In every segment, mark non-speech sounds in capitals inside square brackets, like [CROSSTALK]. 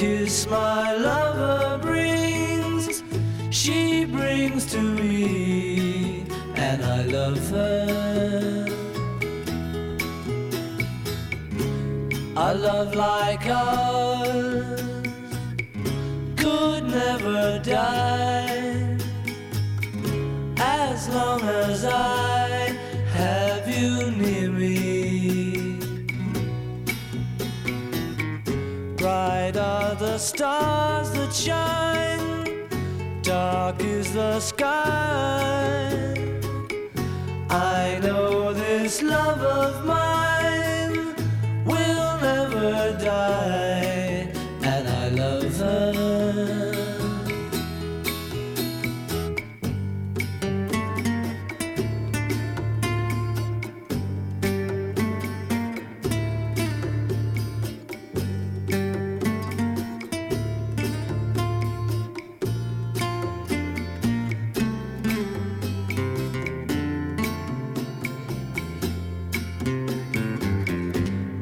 kiss my lover brings, she brings to me, and I love her. A love like ours could never die. As long as I have you near Bright are the stars that shine, dark is the sky. I know this love of mine will never die,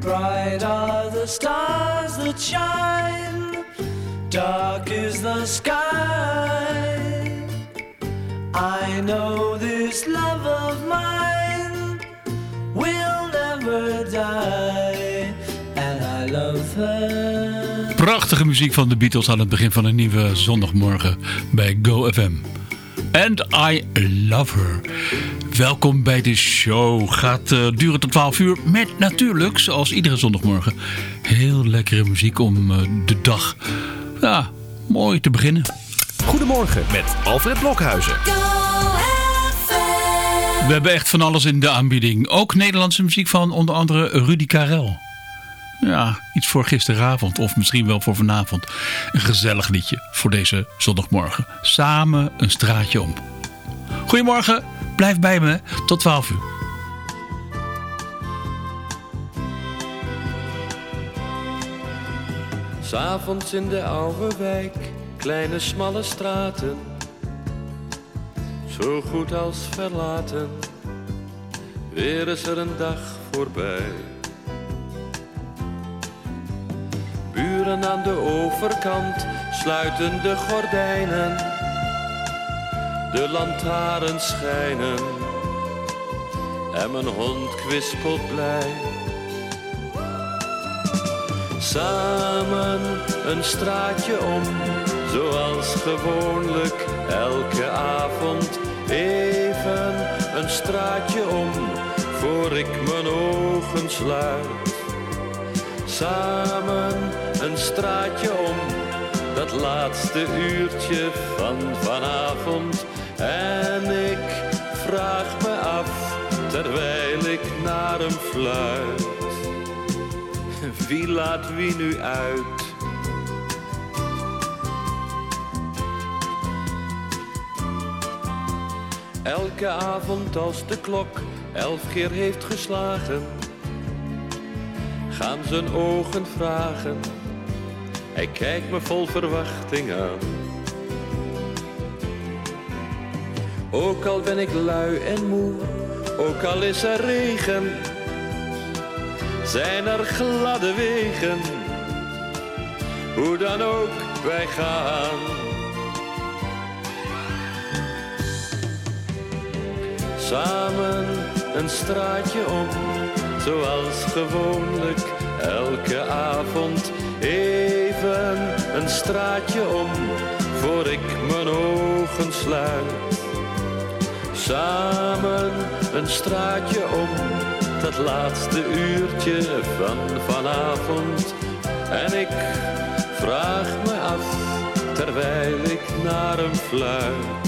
Bright are the stars that shine, dark is the sky. I know this love of mine will never die, and I love her. Prachtige muziek van de Beatles aan het begin van een nieuwe zondagmorgen bij GoFM. And I love her. Welkom bij de show. Gaat eh, duren tot 12 uur. Met natuurlijk, zoals iedere zondagmorgen, heel lekkere muziek om eh, de dag ja, mooi te beginnen. Goedemorgen met Alfred Blokhuizen. We hebben echt van alles in de aanbieding. Ook Nederlandse muziek van onder andere Rudy Karel. Ja, iets voor gisteravond of misschien wel voor vanavond. Een gezellig liedje voor deze zondagmorgen. Samen een straatje om. Goedemorgen, blijf bij me tot 12 uur. S'avonds in de oude wijk, kleine smalle straten. Zo goed als verlaten, weer is er een dag voorbij. Buren aan de overkant sluiten de gordijnen. De lantaarns schijnen en mijn hond kwispelt blij. Samen een straatje om, zoals gewoonlijk elke avond. Even een straatje om, voor ik mijn ogen sluit. Samen een straatje om, dat laatste uurtje van vanavond. En ik vraag me af, terwijl ik naar hem fluit. Wie laat wie nu uit? Elke avond als de klok elf keer heeft geslagen, gaan zijn ogen vragen. Hij kijkt me vol verwachting aan. Ook al ben ik lui en moe, ook al is er regen zijn er gladde wegen. Hoe dan ook, wij gaan. Samen een straatje om, zoals gewoonlijk elke avond. Even een straatje om, voor ik mijn ogen sluit. Samen een straatje om dat laatste uurtje van vanavond. En ik vraag me af, terwijl ik naar hem fluit.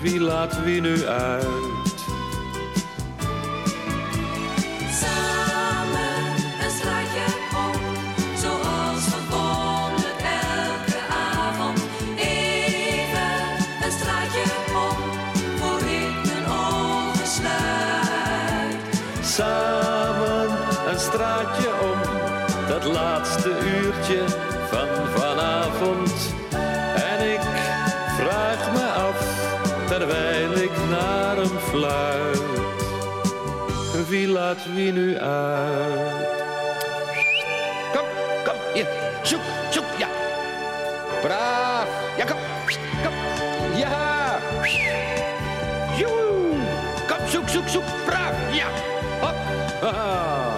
Wie laat wie nu uit? Van vanavond. En ik vraag me af, terwijl ik naar hem fluit. Wie laat wie nu uit? Kom, kom, hier. Zoek, zoek, ja. Braaf. Ja, kom. Kom. Ja. Joe. Kom, zoek, zoek, zoek. Braaf. Ja. Hop. Haha.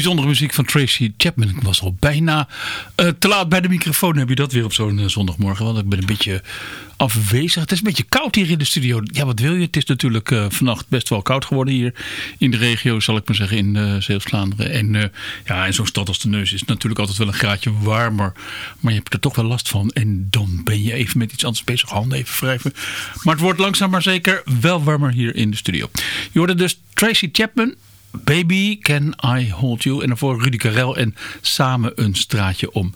Bijzondere muziek van Tracy Chapman. Ik was al bijna eh, te laat bij de microfoon. Heb je dat weer op zo'n eh, zondagmorgen? Want ik ben een beetje afwezig. Het is een beetje koud hier in de studio. Ja, wat wil je? Het is natuurlijk eh, vannacht best wel koud geworden hier in de regio, zal ik maar zeggen, in uh, Zeeuws-Vlaanderen. En ja, in zo'n stad als de Neus is het natuurlijk altijd wel een graadje warmer. Maar je hebt er toch wel last van. En dan ben je even met iets anders bezig. Handen even wrijven. Maar het wordt langzaam maar zeker wel warmer hier in de studio. Je hoorde dus Tracy Chapman. Baby, Can I Hold You? En daarvoor Rudy Karel en Samen een straatje om.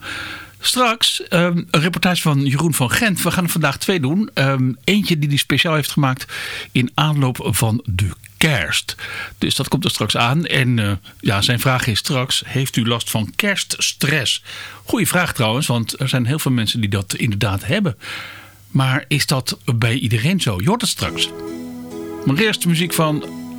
Straks um, een reportage van Jeroen van Gent. We gaan er vandaag twee doen. Um, eentje die hij speciaal heeft gemaakt in aanloop van de kerst. Dus dat komt er straks aan. En uh, ja, zijn vraag is straks, heeft u last van kerststress? Goeie vraag trouwens, want er zijn heel veel mensen die dat inderdaad hebben. Maar is dat bij iedereen zo? Je hoort het straks. Maar eerst muziek van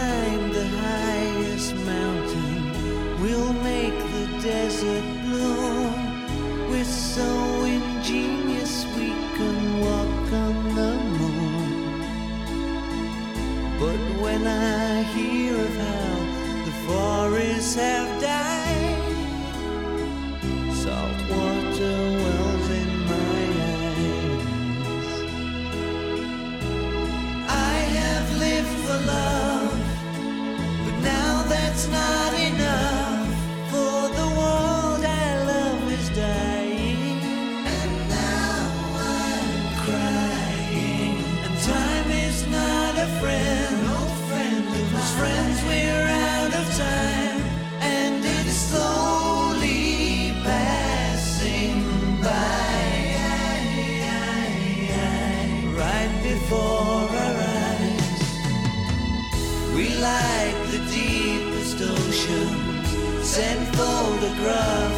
climb the highest mountain, we'll make the desert bloom. We're so ingenious we can walk on the moon. But when I hear of how the forests have run.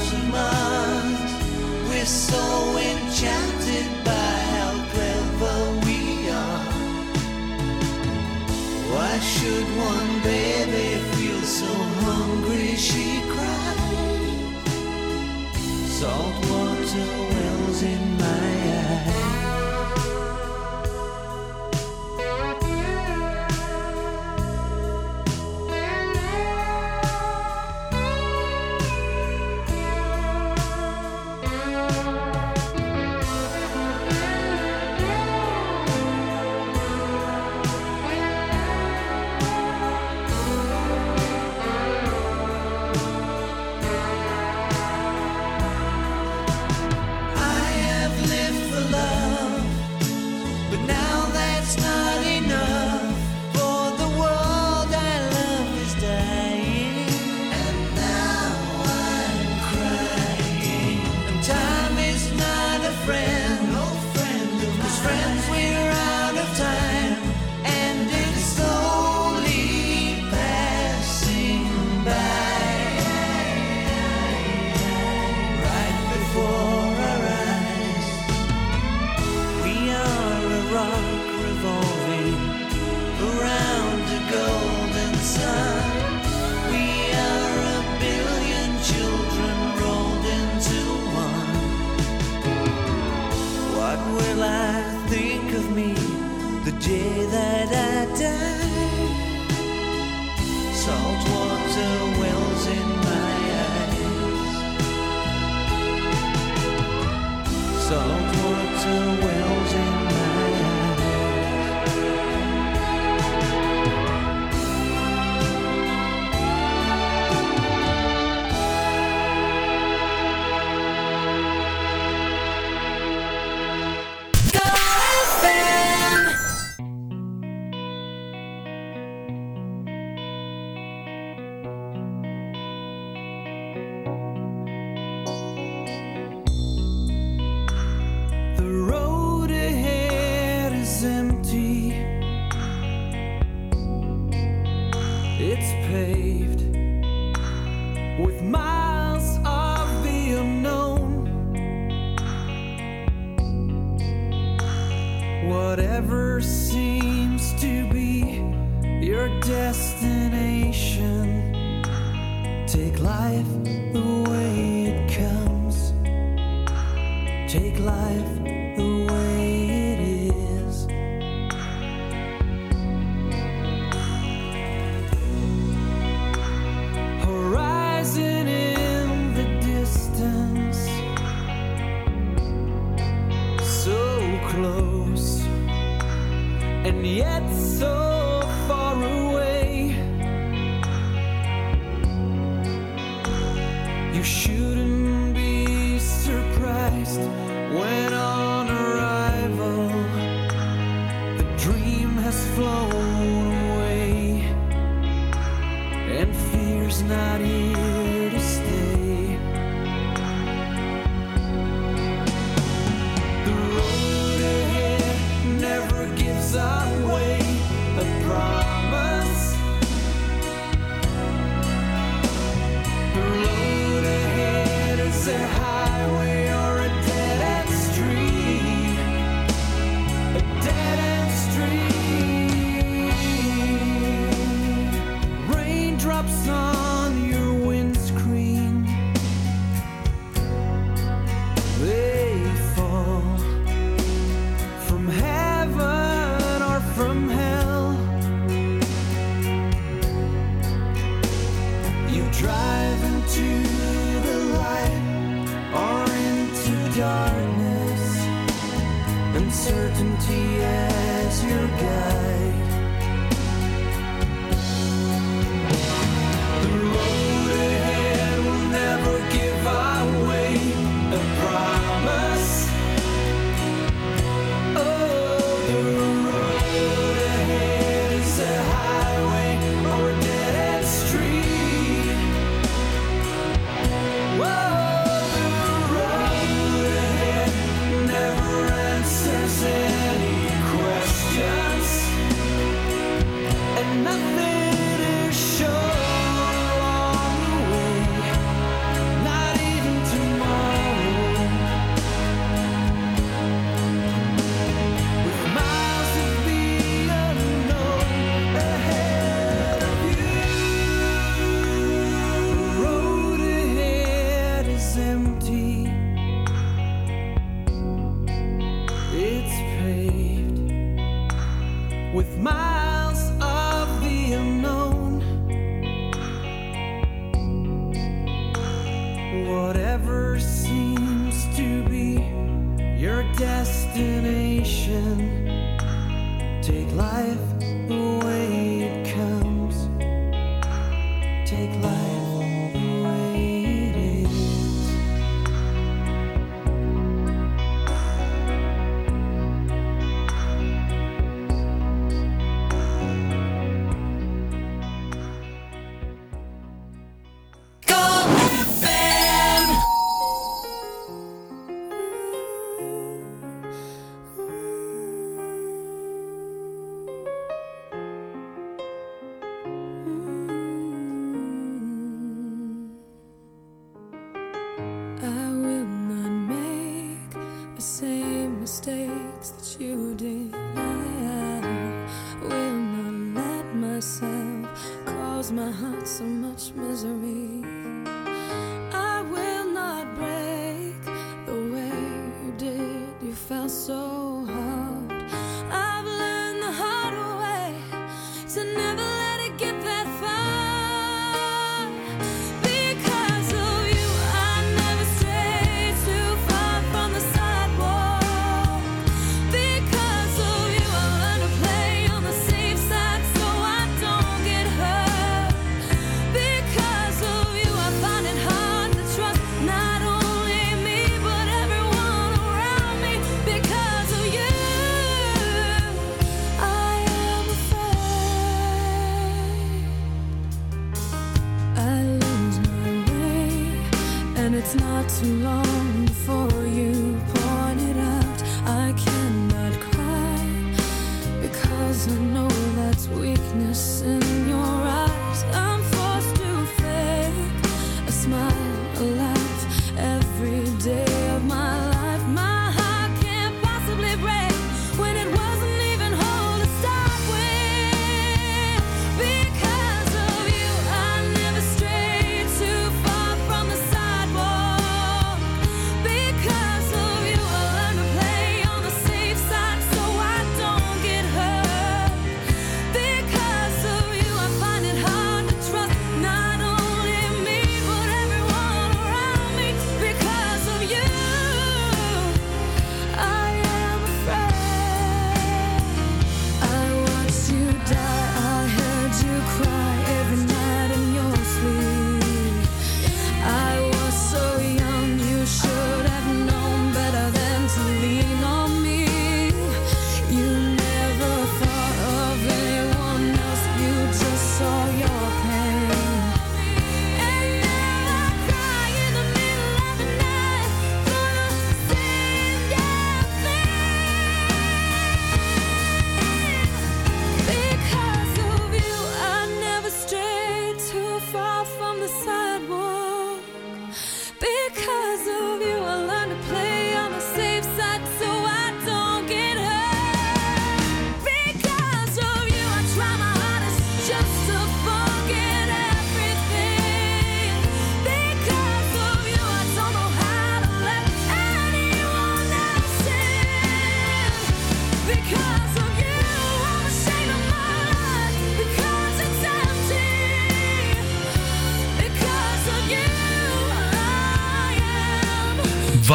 so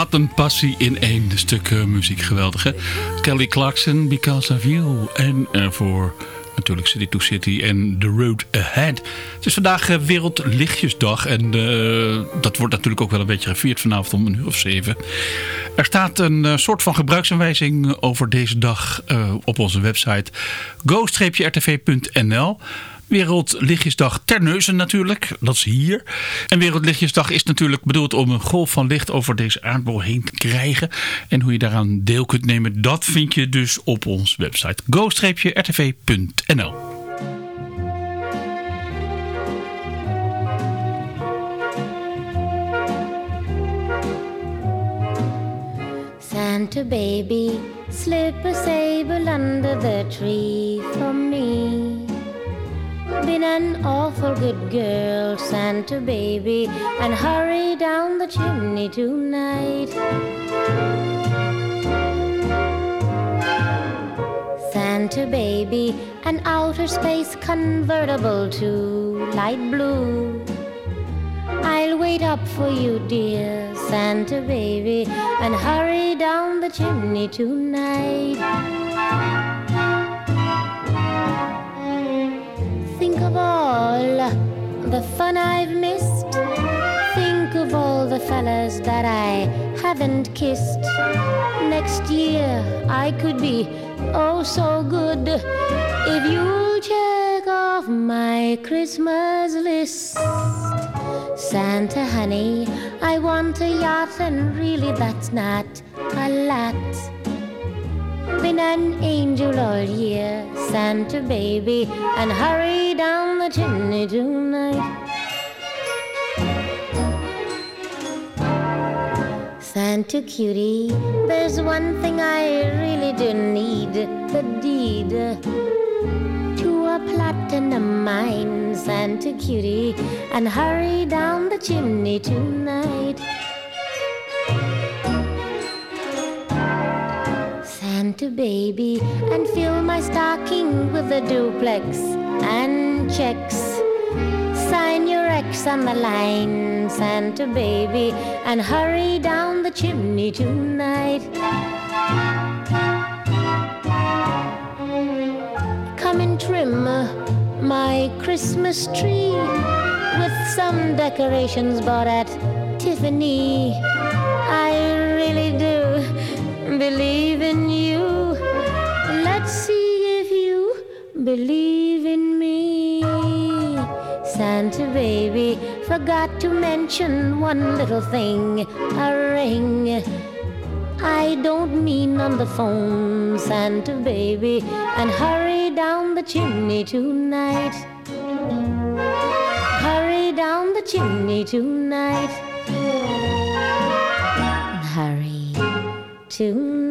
Wat een passie in één stuk eh, muziek. Geweldig, hè? Kelly Clarkson, Because of You. En ervoor natuurlijk City to City en The Road Ahead. Het is vandaag uh, Wereldlichtjesdag. En uh, dat wordt natuurlijk ook wel een beetje gevierd vanavond om een uur of zeven. Er staat een soort van gebruiksaanwijzing over deze dag op onze website go-rtv.nl. Wereldlichtjesdag Terneuzen natuurlijk, dat is hier. En Wereldlichtjesdag is natuurlijk bedoeld om een golf van licht over deze aardbol heen te krijgen. En hoe je daaraan deel kunt nemen, dat vind je dus op onze website go-rtv.nl. Santa baby, slip a sable under the tree for me. Been an awful good girl, Santa baby, and hurry down the chimney tonight. Santa baby, an outer space convertible to light blue. I'll wait up for you, dear Santa baby, and hurry down the chimney tonight. The fun I've missed. Think of all the fellas that I haven't kissed. Next year I could be oh so good if you'll check off my Christmas list. Santa honey, I want a yacht, and really that's not a lot. Been an angel all year, Santa baby, and hurry down the chimney tonight. Santa cutie, there's one thing I really do need the deed to a platinum mine, Santa cutie, and hurry down the chimney tonight. Santa baby, and fill my stocking with a duplex and checks. Sign your X on the line, Santa baby, and hurry down the chimney tonight. Come and trim uh, my Christmas tree with some decorations bought at Tiffany. I really do believe believe in me. Santa baby forgot to mention one little thing a ring. I don't mean on the phone, Santa baby, and hurry down the chimney tonight. Hurry down the chimney tonight. Hurry tonight.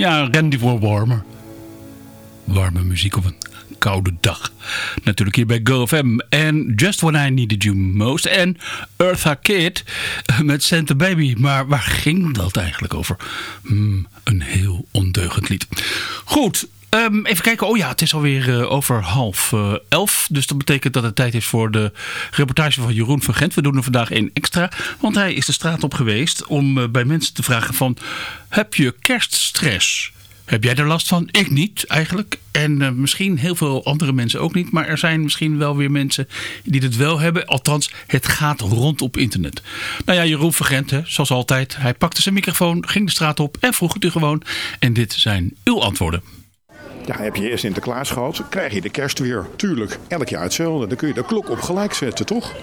Ja, Randy voor warmer. Warme muziek op een koude dag. Natuurlijk hier bij GoFM. En Just When I Needed You Most. En Eartha Kid met Santa Baby. Maar waar ging dat eigenlijk over? Hmm, een heel ondeugend lied. Goed, Ehm, even kijken. Oh ja, het is alweer uh, over half uh, elf. Dus dat betekent dat het tijd is voor de reportage van Jeroen van Gent. We doen er vandaag één extra. Want hij is de straat op geweest om uh, bij mensen te vragen van... Heb je kerststress? Heb jij er last van? Ik niet eigenlijk. En misschien heel veel andere mensen ook niet. Maar er zijn misschien wel weer mensen die het wel hebben. Althans, het gaat rond op internet. Nou ja, Jeroen van Gent, hè, zoals altijd. Hij pakte zijn microfoon, ging de straat op en vroeg het u gewoon. En dit zijn uw antwoorden. Ja, heb je eerst Sinterklaas gehad, krijg je de kerst weer. Tuurlijk, elk jaar hetzelfde. Dan kun je de klok op gelijk zetten, toch?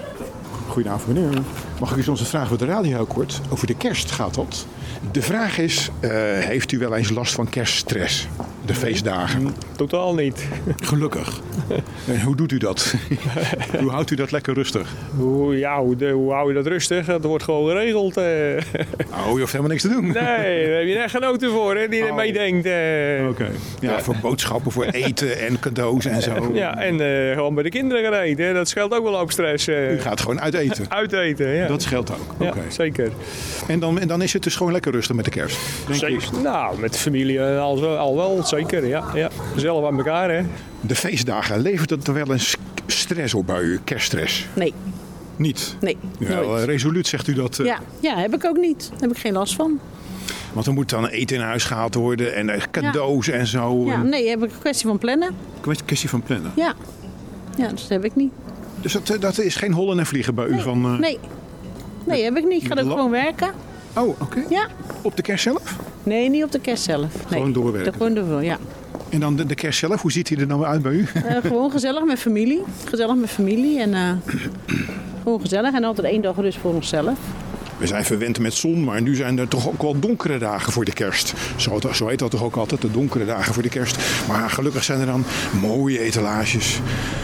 Goedenavond meneer. Mag ik u onze vraag voor de radio kort? Over de kerst gaat dat. De vraag is, uh, heeft u wel eens last van kerststress? De feestdagen? Totaal niet. Gelukkig. [LAUGHS] en hoe doet u dat? [LAUGHS] hoe houdt u dat lekker rustig? Hoe, ja, hoe, hoe hou je dat rustig? Dat wordt gewoon geregeld. Uh. Oh, je hoeft helemaal niks te doen. nee, daar heb je echt genoten voor, hè, die Oh. meedenkt. Uh. Oké. Okay. Ja, ja, voor boodschappen, voor eten en cadeaus en zo. Ja, en gewoon bij de kinderen gaan eten. Dat scheelt ook wel op stress. U gaat gewoon uit eten? [LAUGHS] uit eten, ja. Dat scheelt ook? Ja, okay. zeker. En dan, en dan is het dus gewoon lekker rustig met de kerst? Zeker. Nou, met de familie al, al wel, zeker. Ja, ja. Zelf aan elkaar, hè. De feestdagen, levert het er wel eens stress op bij u? Kerststress? Nee. Niet? Nee, ja, nooit. Resoluut zegt u dat? Uh... Ja, ja, heb ik ook niet. Daar heb ik geen last van. Want er moet dan eten in huis gehaald worden en cadeaus ja. en zo. Ja, nee, heb ik een kwestie van plannen. Kwestie van plannen? Ja. Ja, dus dat heb ik niet. Dus dat, dat is geen hollen en vliegen bij nee, u van... Uh... Nee. Nee, heb ik niet. Ik ga ook gewoon werken. Oh, oké. Okay. Ja. Op de kerst zelf? Nee, niet op de kerst zelf. Nee. Gewoon doorwerken? Gewoon door, ja. En dan de, de, kerst zelf, hoe ziet hij er nou uit bij u? Uh, [LAUGHS] gewoon gezellig met familie. Gezellig met familie en uh, gewoon gezellig. En altijd één dag rust voor onszelf. We zijn verwend met zon, maar nu zijn er toch ook wel donkere dagen voor de kerst. Zo, zo heet dat toch ook altijd, de donkere dagen voor de kerst. Maar gelukkig zijn er dan mooie etalages,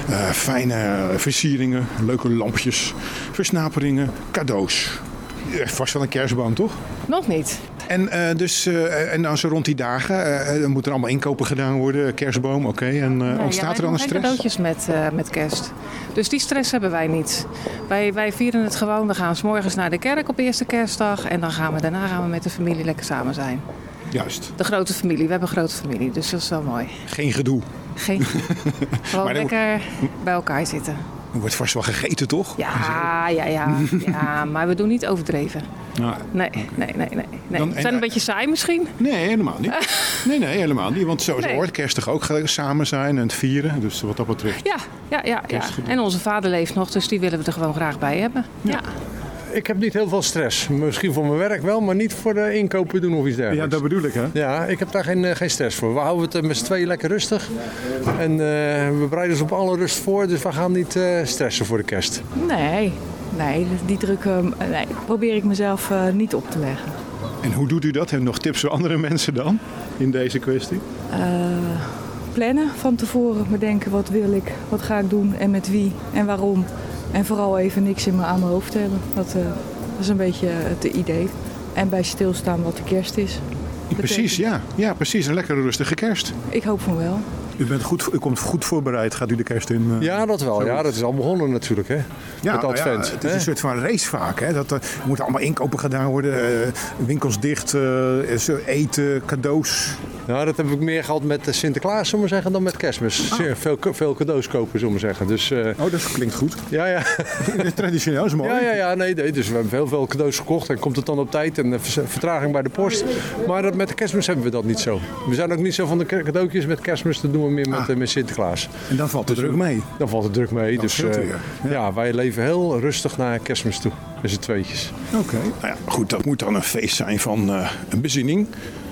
uh, fijne versieringen, leuke lampjes, versnaperingen, cadeaus. Vast wel een kerstboom, toch? Nog niet. En, uh, dus, uh, en dan zo rond die dagen, uh, dan moeten er allemaal inkopen gedaan worden, kerstboom, oké. Okay. En nee, ontstaat ja, er dan een stress? cadeautjes met, met kerst. Dus die stress hebben wij niet. Wij, wij vieren het gewoon, we gaan s morgens naar de kerk op eerste kerstdag. En dan gaan we daarna gaan we met de familie lekker samen zijn. Juist. De grote familie, we hebben een grote familie, dus dat is wel mooi. Geen gedoe? Geen [LAUGHS] Gewoon lekker bij elkaar zitten. Er wordt vast wel gegeten, toch? Ja, ja, ja, [LAUGHS] ja, maar we doen niet overdreven. Nou, Nee, nee, nee, nee. nee. Dan- We en- zijn een beetje saai misschien. Nee, helemaal niet. [LAUGHS] Nee, nee, helemaal niet. Want zo Nee. hoort kerst toch ook samen zijn en het vieren. Dus wat dat betreft. Ja, ja, ja, ja. En onze vader leeft nog, dus die willen we er gewoon graag bij hebben. Ja. Ik heb niet heel veel stress. Misschien voor mijn werk wel, maar niet voor de inkopen doen of iets dergelijks. Ja, dat bedoel ik, hè? Ja, ik heb daar geen, eh, geen stress voor. We houden het eh, met z'n tweeën lekker rustig. En eh, we bereiden ons op alle rust voor, dus we gaan niet eh, stressen voor de kerst. Nee, nee, die druk eh, nee, probeer ik mezelf eh, niet op te leggen. En hoe doet u dat? Je nog tips voor andere mensen dan? In deze kwestie? Eh, plannen van tevoren, bedenken wat wil ik, wat ga ik doen en met wie en waarom. En vooral even niks in me aan mijn hoofd hebben. Dat, eh, dat is een beetje het idee. En bij stilstaan wat de kerst is. Precies, ja. Ja, precies. Een lekkere rustige kerst. Ik hoop van wel. U, bent goed, u komt goed voorbereid. Gaat u de kerst in? eh, Ja, dat wel. Ja, dat is al begonnen natuurlijk, hè? Ja, het nou ja, advent. het is hè? een soort van race vaak. Hè? Dat, er er moeten allemaal inkopen gedaan worden. eh, winkels dicht, eh, eten, cadeaus. Nou, dat heb ik meer gehad met eh, Sinterklaas, zullen we zeggen, dan met kerstmis. Zeer Veel, veel cadeaus kopen, zullen we zeggen. Dus, eh, Oh, dat klinkt goed. ja, ja. [LAUGHS] Traditioneel is mooi. Ja, ja, ja, nee, nee. Dus we hebben heel veel cadeaus gekocht en komt het dan op tijd en eh, vertraging bij de post. Maar dat, met de kerstmis hebben we dat niet zo. We zijn ook niet zo van de ca- cadeautjes met kerstmis, dat doen we meer met, Ah. eh, met Sinterklaas. En dan valt de druk mee. Dan valt het druk mee. Dat dus eh, ja. wij leven heel rustig naar kerstmis toe. Met z'n tweetjes. Oké. Nou ja, goed, dat moet dan een feest zijn van eh, een bezinning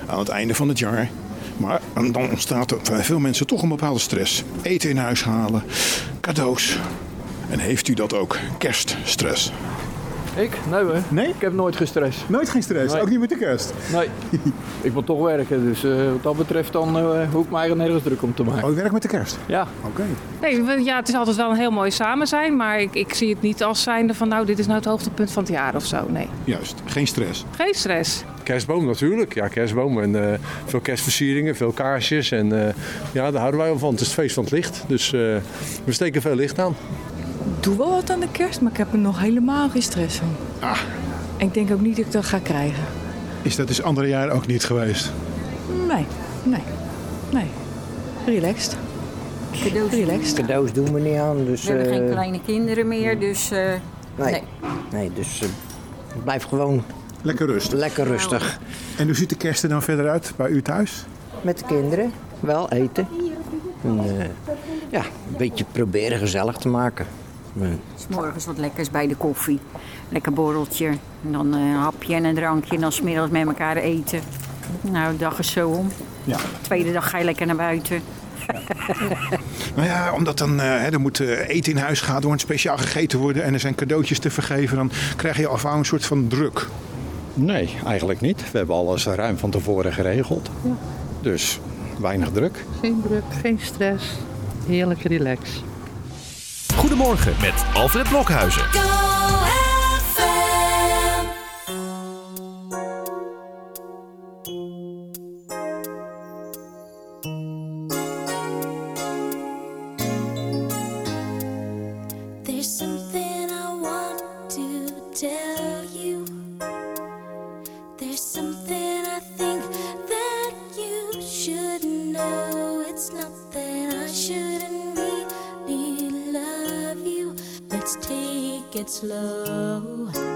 aan het einde van het jaar. Maar dan ontstaat er bij veel mensen toch een bepaalde stress. Eten in huis halen, cadeaus. En heeft u dat ook? Kerststress. Ik? Nee hoor. Nee? Ik heb nooit gestrest. Nooit geen stress, Nee. ook niet met de kerst. Nee. [LAUGHS] ik wil toch werken, dus eh, wat dat betreft dan eh, hoef ik mij er nergens druk om te maken. Oh, u werkt met de kerst? Ja. Oké. Nee, ja, het is altijd wel een heel mooi samen zijn, maar ik, ik zie het niet als zijnde van nou, dit is nou het hoogtepunt van het jaar of zo. Nee, Juist, geen stress. geen stress. Kerstboom natuurlijk, ja kerstboom. En eh, veel kerstversieringen, veel kaarsjes. En eh, ja, daar houden wij wel van. Het is het feest van het licht. Dus eh, we steken veel licht aan. Ik doe wel wat aan de kerst, maar ik heb er nog helemaal geen stress van. Ah. En ik denk ook niet dat ik dat ga krijgen. Is dat dus andere jaren ook niet geweest? Nee, nee, nee. Relaxed. Cadeaus, Relaxed. cadeaus doen we niet aan. Dus, We hebben geen eh, kleine kinderen meer, dus eh, nee. nee. nee. dus eh, blijf gewoon Lekker rustig. lekker rustig. En hoe ziet de kerst er dan verder uit bij u thuis? Met de kinderen, wel eten. En, eh, ja, een beetje proberen gezellig te maken. Maar- S morgens wat lekkers bij de koffie. Lekker borreltje. En dan eh, een hapje en een drankje. En dan smiddags met elkaar eten. Nou, de dag is zo om. Ja. Tweede dag ga je lekker naar buiten. [LAUGHS] Nou ja, omdat dan eh, hè, er moet eh, eten in huis gaan, er moet speciaal gegeten worden en er zijn cadeautjes te vergeven, dan krijg je al gauw een soort van druk. Nee, eigenlijk niet. We hebben alles ruim van tevoren geregeld. Dus weinig druk. Geen druk, geen stress. Heerlijk relax. Goedemorgen met Alfred Blokhuizen. There's slow.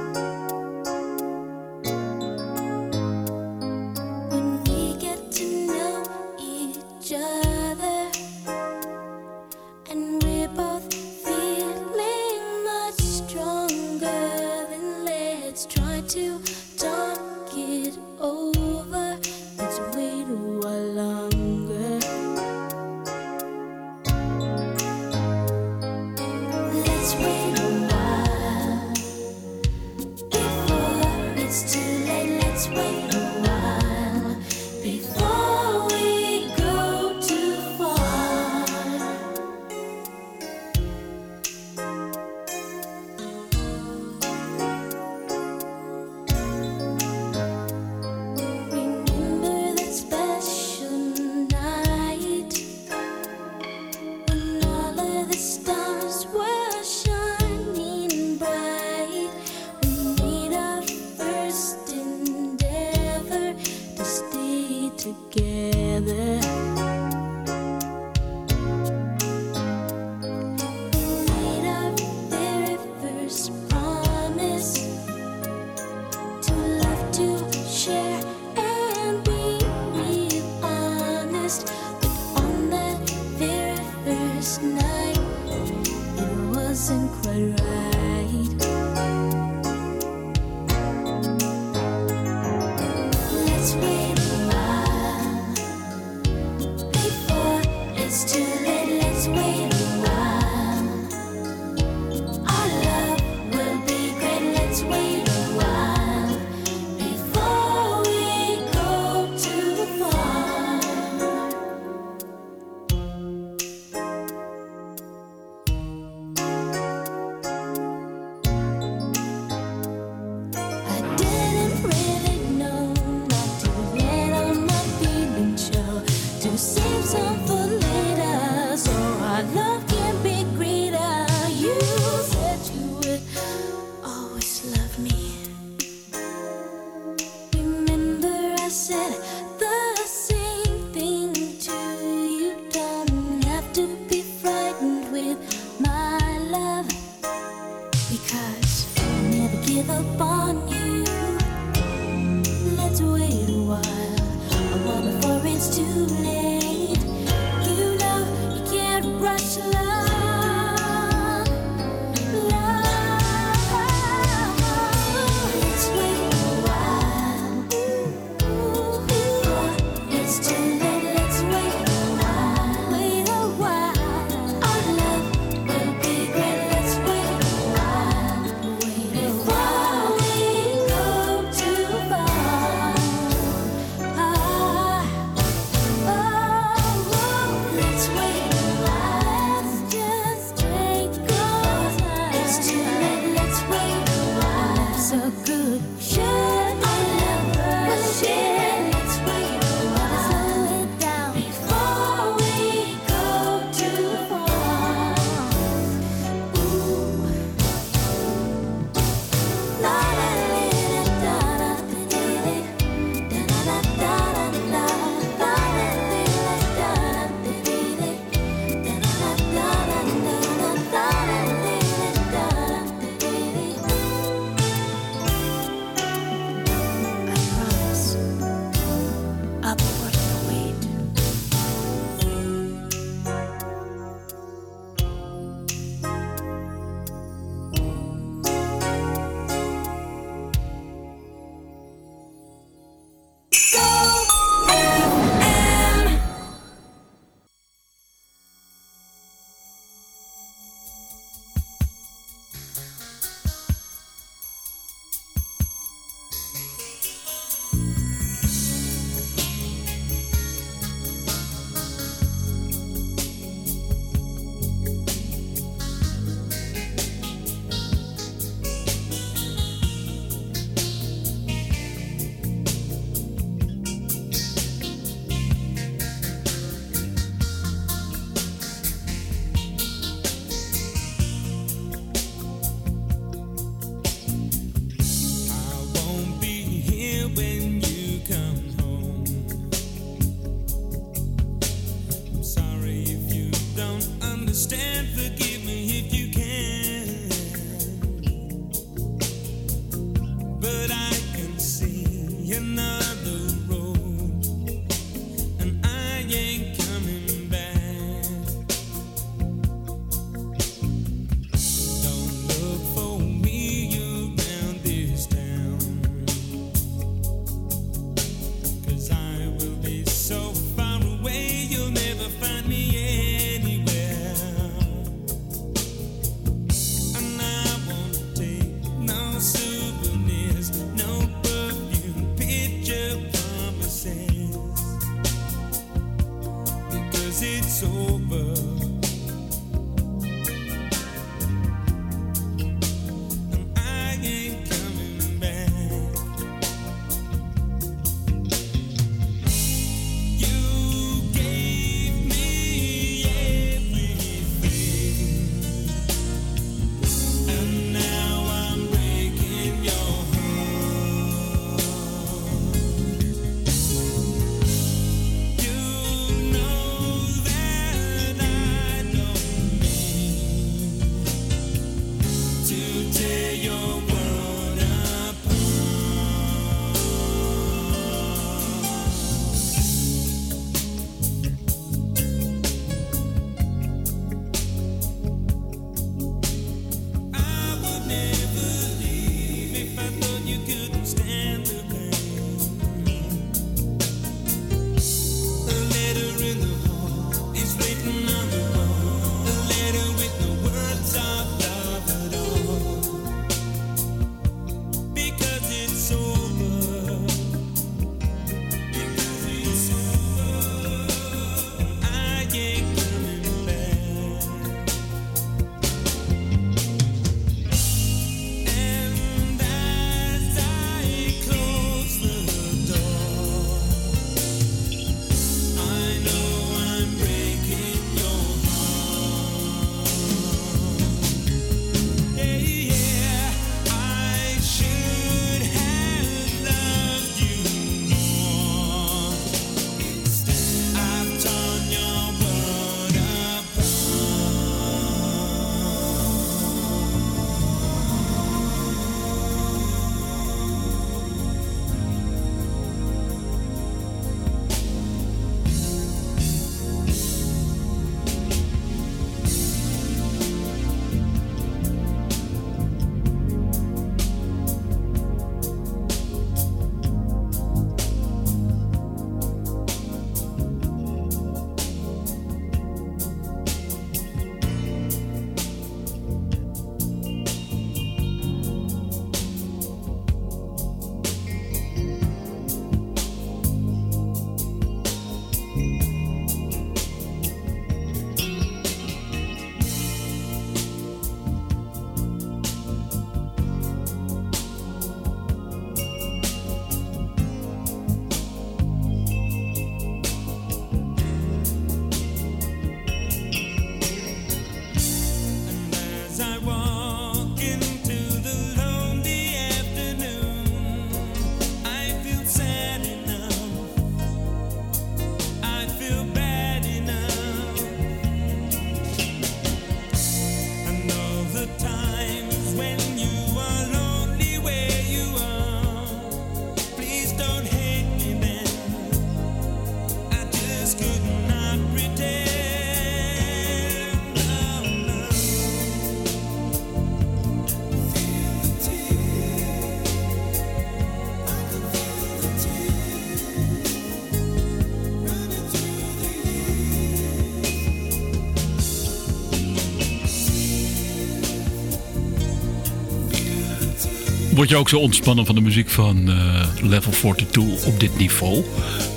Word je ook zo ontspannen van de muziek van eh, Level 42 op dit niveau?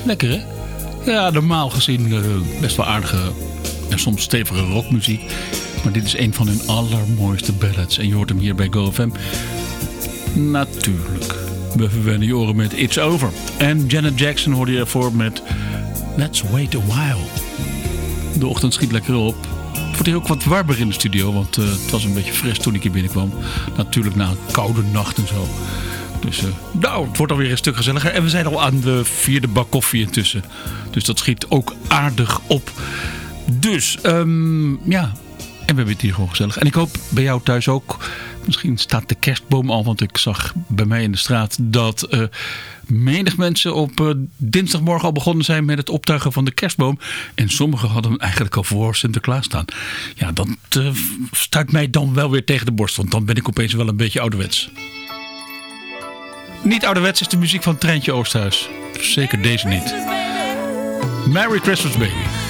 Lekker hè? Ja, normaal gezien eh, best wel aardige en soms stevige rockmuziek. Maar dit is een van hun allermooiste ballads. En je hoort hem hier bij GoFM. Natuurlijk. We verwennen je oren met It's Over. En Janet Jackson hoorde je ervoor met Let's Wait a While. De ochtend schiet lekker op ook wat warmer in de studio. Want eh, het was een beetje fris toen ik hier binnenkwam. Natuurlijk na een koude nacht en zo. Dus eh, nou, het wordt alweer een stuk gezelliger. En we zijn al aan de vierde bak koffie intussen. Dus dat schiet ook aardig op. Dus, ehm, ja. En we hebben het hier gewoon gezellig. En ik hoop bij jou thuis ook. Misschien staat de kerstboom al. Want ik zag bij mij in de straat dat... Eh, menig mensen op eh, dinsdagmorgen al begonnen zijn met het optuigen van de kerstboom. En sommigen hadden hem eigenlijk al voor Sinterklaas staan. Ja, dat uh, stuit mij dan wel weer tegen de borst, want dan ben ik opeens wel een beetje ouderwets. Niet ouderwets is de muziek van Trentje Oosterhuis. Zeker deze niet. Merry Christmas Baby.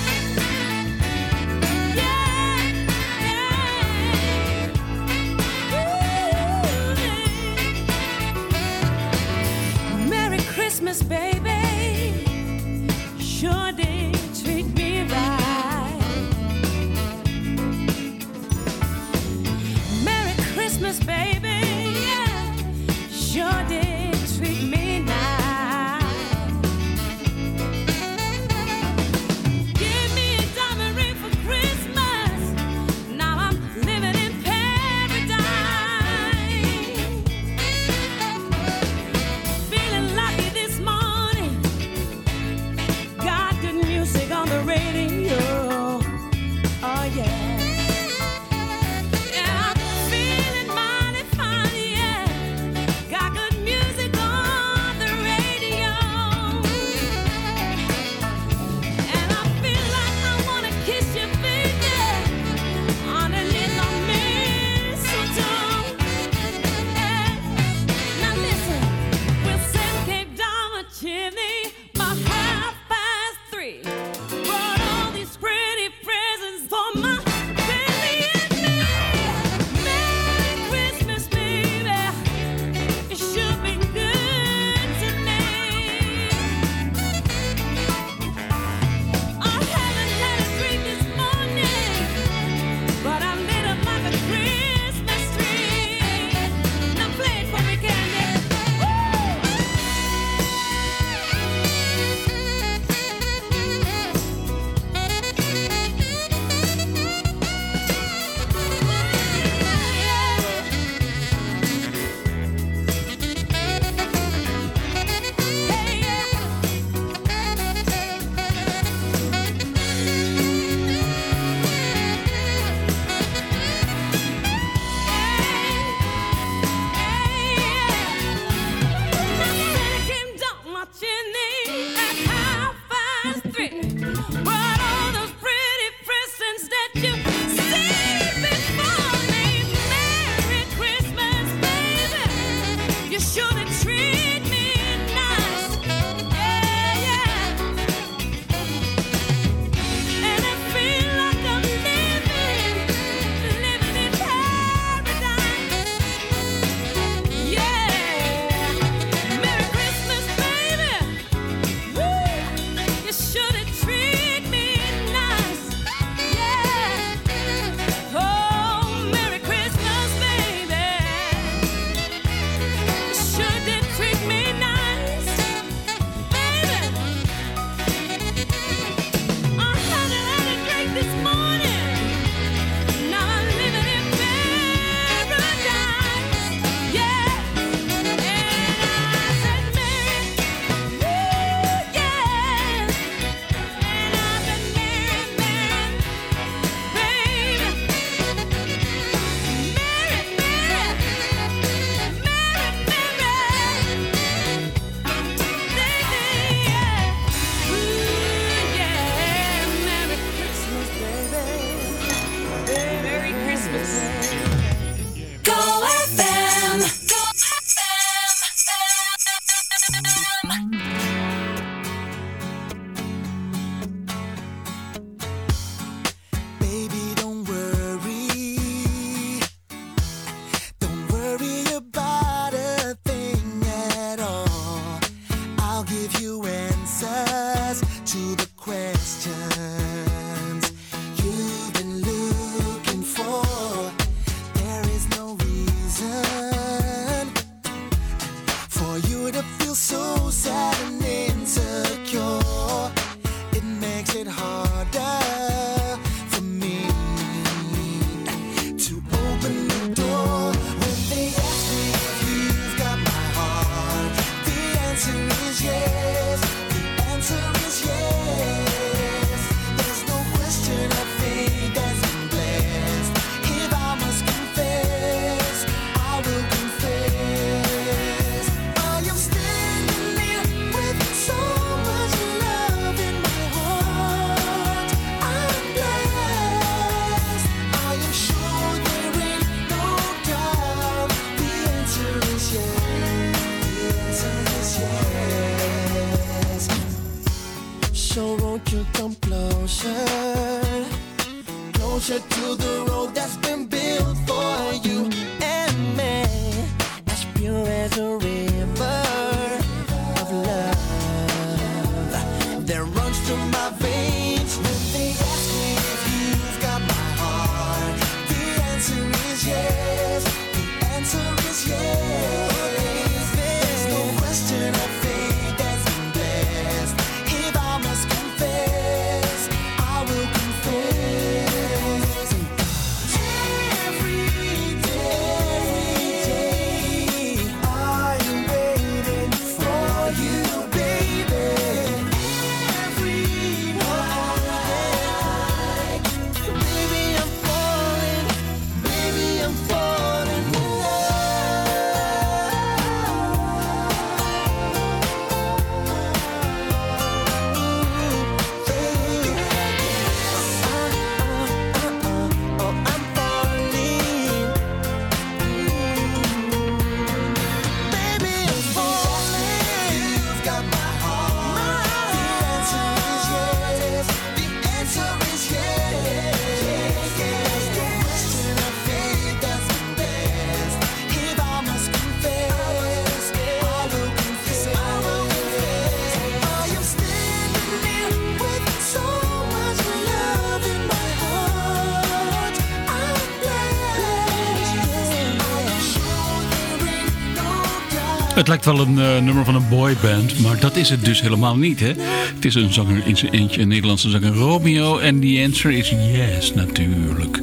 Het lijkt wel een eh, nummer van een boyband, maar dat is het dus helemaal niet. Hè? Het is een zanger in zijn eentje, een Nederlandse zanger Romeo. En the answer is yes, natuurlijk.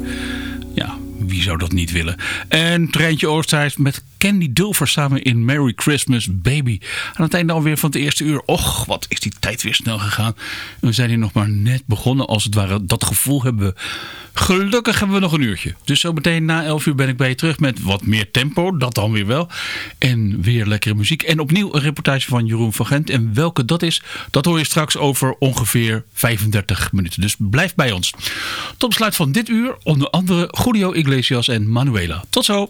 Ja, wie zou dat niet willen? En Treintje Oosthuis met Candy Dulfer samen in Merry Christmas Baby. Aan het einde alweer van het eerste uur. Och, wat is die tijd weer snel gegaan. We zijn hier nog maar net begonnen. Als het ware, dat gevoel hebben we. Gelukkig hebben we nog een uurtje. Dus zo meteen na 11 uur ben ik bij je terug met wat meer tempo. Dat dan weer wel. En weer lekkere muziek. En opnieuw een reportage van Jeroen van Gent. En welke dat is, dat hoor je straks over ongeveer 35 minuten. Dus blijf bij ons. Tot besluit van dit uur onder andere Julio Iglesias en Manuela. Tot zo.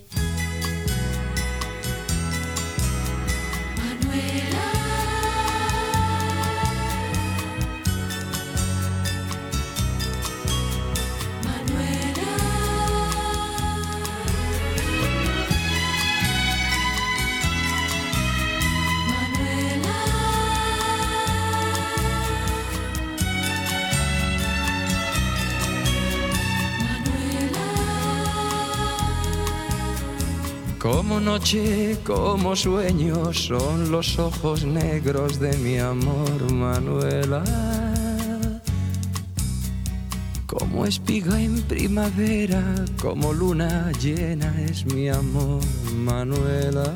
Como noche, como sueño, son los ojos negros de mi amor, Manuela. Como espiga en primavera, como luna llena es mi amor, Manuela.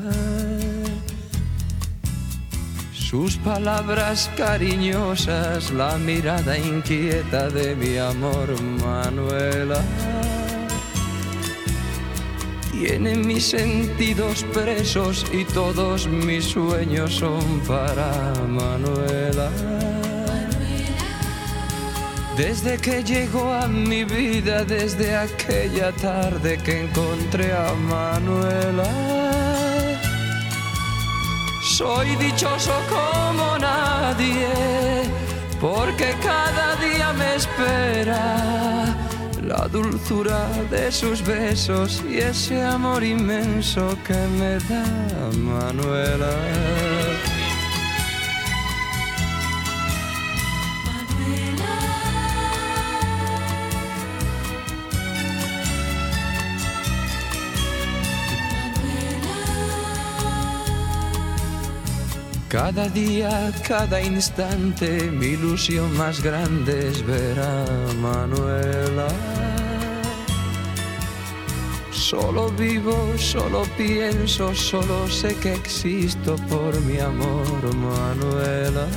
Sus palabras cariñosas, la mirada inquieta de mi amor, Manuela. Tiene mis sentidos presos y todos mis sueños son para Manuela. Desde que llegó a mi vida, desde aquella tarde que encontré a Manuela. Soy dichoso como nadie, porque cada día me espera la dulzura de sus besos y ese amor inmenso que me da Manuela. Cada día, cada instante, mi ilusión más grande es ver a Manuela. Solo vivo, solo pienso, solo sé que existo por mi amor, Manuela.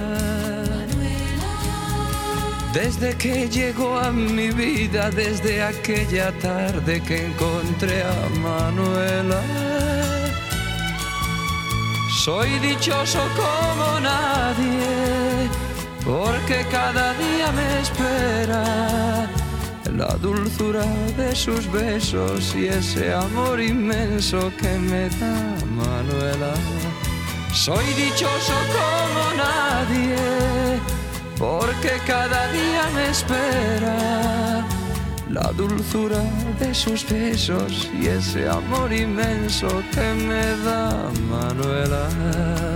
Desde que llegó a mi vida, desde aquella tarde que encontré a Manuela. Soy dichoso como nadie, porque cada día me espera la dulzura de sus besos y ese amor inmenso que me da Manuela. Soy dichoso como nadie, porque cada día me espera la dulzura de sus besos y ese amor inmenso que me da Manuela.